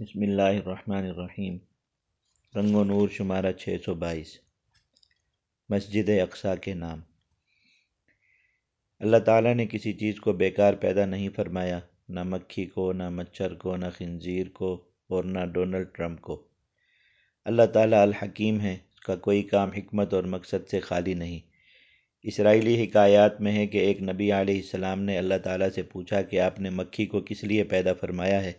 بسم اللہ الرحمن الرحیم۔ رنگ و نور شمارہ چھ سو بائیس۔ مسجد اقصا کے نام۔ اللہ تعالیٰ نے کسی چیز کو بیکار پیدا نہیں فرمایا، نہ مکھی کو، نہ مچھر کو، نہ خنزیر کو، اور نہ ڈونلڈ ٹرمپ کو۔ اللہ تعالیٰ الحکیم ہے اس کا کوئی کام حکمت اور مقصد سے خالی نہیں۔ اسرائیلی حکایات میں ہے کہ ایک نبی علیہ السلام نے اللہ تعالیٰ سے پوچھا کہ آپ نے مکھی کو کس لیے پیدا فرمایا ہے۔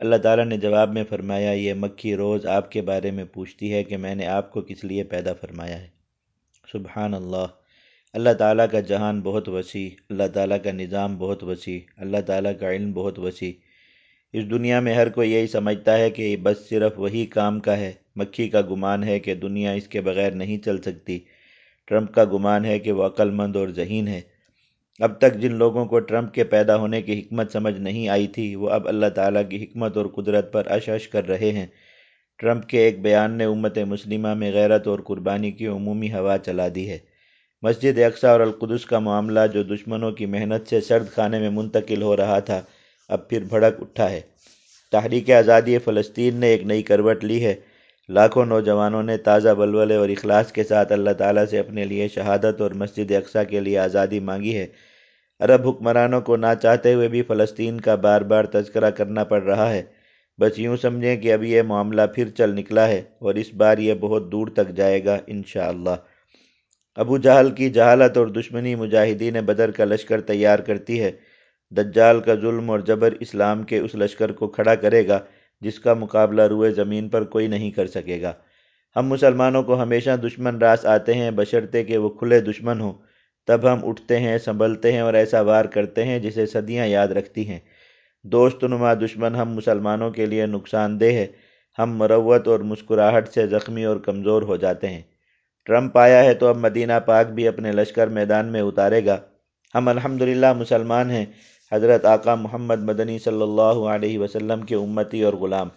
اللہ تعالیٰ نے جواب میں فرمایا، یہ مکھی روز آپ کے بارے میں پوچھتی ہے کہ میں نے آپ کو کس لیے پیدا فرمایا ہے۔ سبحان اللہ۔ اللہ تعالیٰ کا جہان بہت وسیع، اللہ تعالیٰ کا نظام بہت وسیع، اللہ تعالیٰ کا علم بہت وسیع۔ اس دنیا میں ہر کوئی یہی سمجھتا ہے کہ بس صرف وہی کام کا ہے۔ مکھی کا گمان ہے کہ دنیا اس کے بغیر نہیں چل سکتی۔ ٹرمپ کا گمان ہے کہ وہ عقل مند اور ذہین ہے۔ اب تک جن لوگوں کو ٹرمپ کے پیدا ہونے کی حکمت سمجھ نہیں آئی تھی، وہ اب اللہ تعالیٰ کی حکمت اور قدرت پر اش اش کر رہے ہیں۔ ٹرمپ کے ایک بیان نے امت مسلمہ میں غیرت اور قربانی کی عمومی ہوا چلا دی ہے۔ مسجد اقسا اور القدس کا معاملہ جو دشمنوں کی محنت سے سرد خانے میں منتقل ہو رہا تھا، اب پھر بھڑک اٹھا ہے۔ تحریک آزادی فلسطین نے ایک نئی کروٹ لی ہے۔ لاکھوں نوجوانوں نے تازہ بلولے اور اخلاص کے ساتھ اللہ تعالیٰ سے اپنے لیے شہادت اور مسجد اقسا کے لیے آزادی مانگی ہے۔ عرب حکمرانوں کو نہ چاہتے ہوئے بھی فلسطین کا بار بار تذکرہ کرنا پڑ رہا ہے۔ بس یوں سمجھیں کہ اب یہ معاملہ پھر چل نکلا ہے اور اس بار یہ بہت دور تک جائے گا انشاءاللہ۔ ابو جہل کی جہالت اور دشمنی مجاہدین بدر کا لشکر تیار کرتی ہے۔ دجال کا ظلم اور جبر اسلام کے اس لشکر کو کھڑا کرے گا، جس کا مقابلہ روئے زمین پر کوئی نہیں کر سکے گا۔ ہم مسلمانوں کو ہمیشہ دشمن راس آتے ہیں بشرتے کہ وہ کھلے دشمن ہوں۔ تب ہم اٹھتے ہیں، سنبھلتے ہیں اور ایسا وار کرتے ہیں جسے صدیاں یاد رکھتی ہیں۔ دوست نما دشمن ہم مسلمانوں کے لیے نقصان دہ ہے۔ ہم مروت اور مسکراہٹ سے زخمی اور کمزور ہو جاتے ہیں۔ ٹرمپ آیا ہے تو اب مدینہ پاک بھی اپنے لشکر میدان میں اتارے گا۔ ہم الحمدللہ مسلمان ہیں۔ حضرت آقا محمد مدنی صلی اللہ علیہ وسلم کے امتی اور غلام۔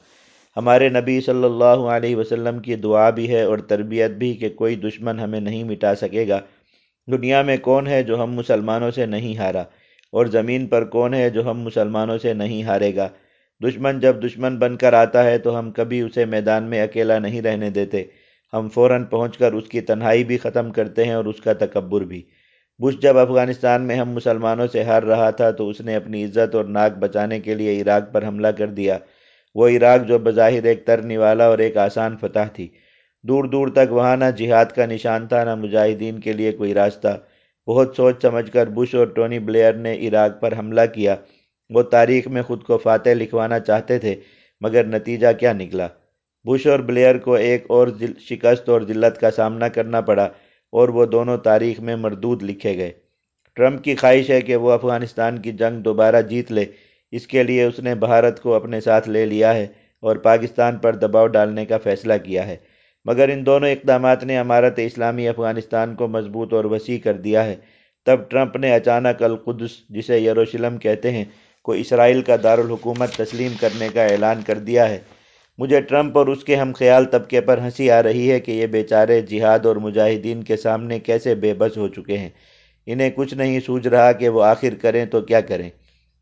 ہمارے نبی صلی اللہ علیہ وسلم کی دعا بھی ہے اور تربیت بھی کہ کوئی دشمن ہمیں نہیں مٹا سکے گا۔ دنیا میں کون ہے جو ہم مسلمانوں سے نہیں ہارا؟ اور زمین پر کون ہے جو ہم مسلمانوں سے نہیں ہارے گا؟ دشمن جب دشمن بن کر آتا ہے تو ہم کبھی اسے میدان میں اکیلا نہیں رہنے دیتے۔ ہم فوراً پہنچ کر اس کی تنہائی بھی ختم کرتے ہیں اور اس کا تکبر بھی۔ بش جب افغانستان میں ہم مسلمانوں سے ہار رہا تھا تو اس نے اپنی عزت اور ناک بچانے کے لیے عراق پر حملہ کر دیا۔ وہ عراق جو بظاہر ایک ترنی والا اور ایک آسان فتح تھی۔ دور دور تک وہاں نہ جہاد کا نشان تھا، نہ مجاہدین کے لیے کوئی راستہ۔ بہت سوچ سمجھ کر بش اور ٹونی بلیئر نے عراق پر حملہ کیا۔ وہ تاریخ میں خود کو فاتح لکھوانا چاہتے تھے، مگر نتیجہ کیا نکلا؟ بش اور بلیئر کو ایک اور شکست اور ذلت کا سامنا کرنا پڑا اور وہ دونوں تاریخ میں مردود لکھے گئے۔ ٹرمپ کی خواہش ہے کہ وہ افغانستان کی جنگ دوبارہ جیت لے۔ اس کے لیے اس نے بھارت کو اپنے ساتھ لے لیا ہے اور پاکستان پر دباؤ ڈالنے کا فیصلہ کیا ہے۔ مگر ان دونوں اقدامات نے امارت اسلامی افغانستان کو مضبوط اور وسیع کر دیا ہے۔ تب ٹرمپ نے اچانک القدس، جسے یروشلم کہتے ہیں، کو اسرائیل کا دارالحکومت تسلیم کرنے کا اعلان کر دیا ہے۔ مجھے ٹرمپ اور اس کے ہم خیال طبقے پر ہنسی آ رہی ہے کہ یہ بیچارے جہاد اور مجاہدین کے سامنے کیسے بے بس ہو چکے ہیں۔ انہیں کچھ نہیں سوجھ رہا کہ وہ آخر کریں تو کیا کریں۔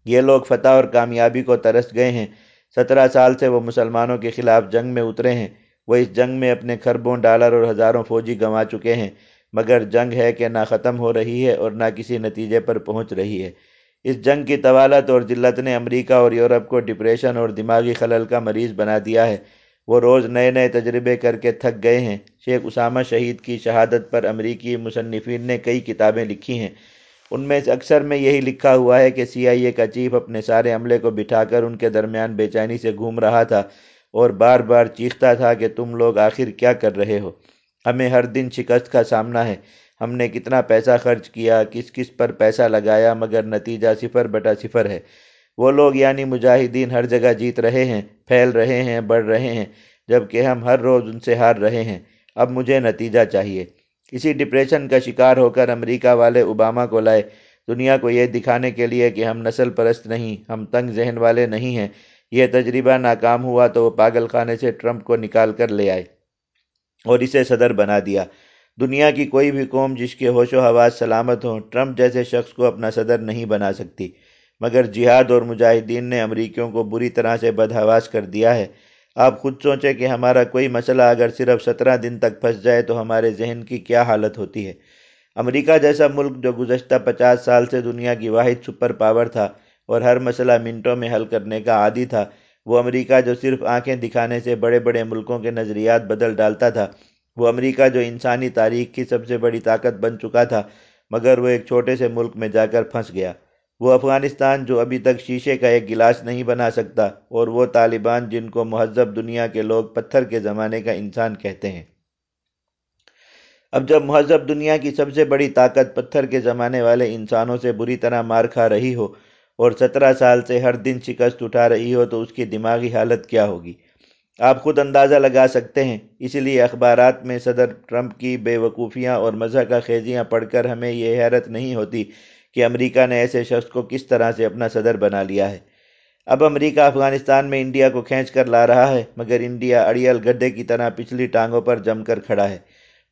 یہ لوگ فتح اور کامیابی کو ترس گئے ہیں۔ سترہ سال سے وہ مسلمانوں کے خلاف جنگ میں اترے ہیں۔ وہ اس جنگ میں اپنے خربوں، ڈالر اور ہزاروں فوجی گنوا چکے ہیں، مگر جنگ ہے کہ نہ ختم ہو رہی ہے اور نہ کسی نتیجے پر پہنچ رہی ہے۔ اس جنگ کی طوالت اور ذلت نے امریکہ اور یورپ کو ڈپریشن اور دماغی خلل کا مریض بنا دیا ہے۔ وہ روز نئے نئے تجربے کر کے تھک گئے ہیں۔ شیخ اسامہ شہید کی شہادت پر امریکی مصنفین نے کئی کتابیں لکھی ہیں۔ ان میں سے اکثر میں یہی لکھا ہوا ہے کہ سی آئی اے کا چیف اپنے سارے عملے کو بٹھا کر ان کے درمیان بے چینی سے گھوم رہا تھا۔ اور بار بار چیختا تھا کہ تم لوگ آخر کیا کر رہے ہو۔ ہمیں ہر دن شکست کا سامنا ہے۔ ہم نے کتنا پیسہ خرچ کیا، کس کس پر پیسہ لگایا، مگر نتیجہ صفر بٹا صفر ہے۔ وہ لوگ یعنی مجاہدین ہر جگہ جیت رہے ہیں، پھیل رہے ہیں، بڑھ رہے ہیں، جبکہ ہم ہر روز ان سے ہار رہے ہیں۔ اب مجھے نتیجہ چاہیے۔ اسی ڈپریشن کا شکار ہو کر امریکہ والے اوباما کو لائے۔ دنیا کو یہ دکھانے کے لیے کہ ہم نسل پرست نہیں، ہم تنگ ذہن والے نہیں ہیں۔ یہ تجربہ ناکام ہوا تو وہ پاگل خانے سے ٹرمپ کو نکال کر لے آئے اور اسے صدر بنا دیا۔ دنیا کی کوئی بھی قوم جس کے ہوش و حواس سلامت ہوں، ٹرمپ جیسے شخص کو اپنا صدر نہیں بنا سکتی، مگر جہاد اور مجاہدین نے امریکیوں کو بری طرح سے بدحواس کر دیا ہے۔ آپ خود سوچیں کہ ہمارا کوئی مسئلہ اگر صرف سترہ دن تک پھنس جائے تو ہمارے ذہن کی کیا حالت ہوتی ہے۔ امریکہ جیسا ملک جو گزشتہ پچاس سال سے دنیا کی واحد سپر پاور تھا اور ہر مسئلہ منٹوں میں حل کرنے کا عادی تھا۔ وہ امریکہ جو صرف آنکھیں دکھانے سے بڑے بڑے ملکوں کے نظریات بدل ڈالتا تھا، وہ امریکہ جو انسانی تاریخ کی سب سے بڑی طاقت بن چکا تھا، مگر وہ ایک چھوٹے سے ملک میں جا کر پھنس گیا۔ وہ افغانستان جو ابھی تک شیشے کا ایک گلاس نہیں بنا سکتا، اور وہ طالبان جن کو مہذب دنیا کے لوگ پتھر کے زمانے کا انسان کہتے ہیں۔ اب جب مہذب دنیا کی سب سے بڑی طاقت پتھر کے زمانے والے انسانوں سے بری طرح مار کھا رہی ہو اور سترہ سال سے ہر دن شکست اٹھا رہی ہو تو اس کی دماغی حالت کیا ہوگی؟ آپ خود اندازہ لگا سکتے ہیں، اسی لیے اخبارات میں صدر ٹرمپ کی بے وقوفیاں اور مزہ کا خیزیاں پڑھ کر ہمیں یہ حیرت نہیں ہوتی کہ امریکہ نے ایسے شخص کو کس طرح سے اپنا صدر بنا لیا ہے۔ اب امریکہ افغانستان میں انڈیا کو کھینچ کر لا رہا ہے، مگر انڈیا اڑیل گڈے کی طرح پچھلی ٹانگوں پر جم کر کھڑا ہے۔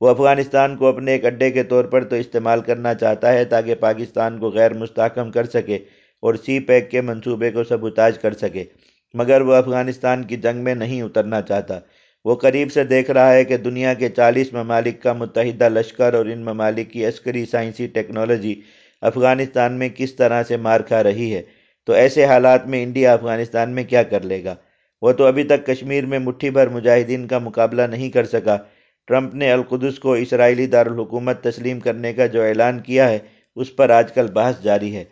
وہ افغانستان کو اپنے ایک اڈے کے طور پر تو استعمال کرنا چاہتا ہے تاکہ پاکستان کو غیر مستحکم کر سکے۔ اور سی پیک کے منصوبے کو سبوتاج کر سکے۔ مگر وہ افغانستان کی جنگ میں نہیں اترنا چاہتا۔ وہ قریب سے دیکھ رہا ہے کہ دنیا کے چالیس ممالک کا متحدہ لشکر اور ان ممالک کی عسکری سائنسی ٹیکنالوجی افغانستان میں کس طرح سے مار کھا رہی ہے۔ تو ایسے حالات میں انڈیا افغانستان میں کیا کر لے گا؟ وہ تو ابھی تک کشمیر میں مٹھی بھر مجاہدین کا مقابلہ نہیں کر سکا۔ ٹرمپ نے القدس کو اسرائیلی دارالحکومت تسلیم کرنے کا جو اعلان کیا ہے، اس پر آج کل بحث جاری ہے۔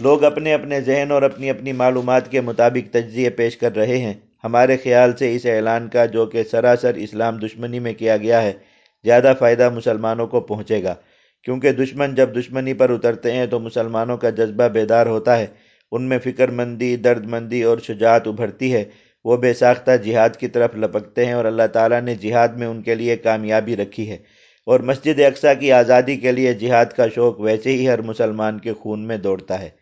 لوگ اپنے اپنے ذہن اور اپنی اپنی معلومات کے مطابق تجزیے پیش کر رہے ہیں۔ ہمارے خیال سے اس اعلان کا جو کہ سراسر اسلام دشمنی میں کیا گیا ہے، زیادہ فائدہ مسلمانوں کو پہنچے گا۔ کیونکہ دشمن جب دشمنی پر اترتے ہیں تو مسلمانوں کا جذبہ بیدار ہوتا ہے۔ ان میں فکر مندی، درد مندی اور شجاعت ابھرتی ہے۔ وہ بے ساختہ جہاد کی طرف لپکتے ہیں اور اللہ تعالیٰ نے جہاد میں ان کے لیے کامیابی رکھی ہے۔ اور مسجد اقسا کی آزادی کے لیے جہاد کا شوق ویسے ہی ہر مسلمان کے خون میں دوڑتا ہے۔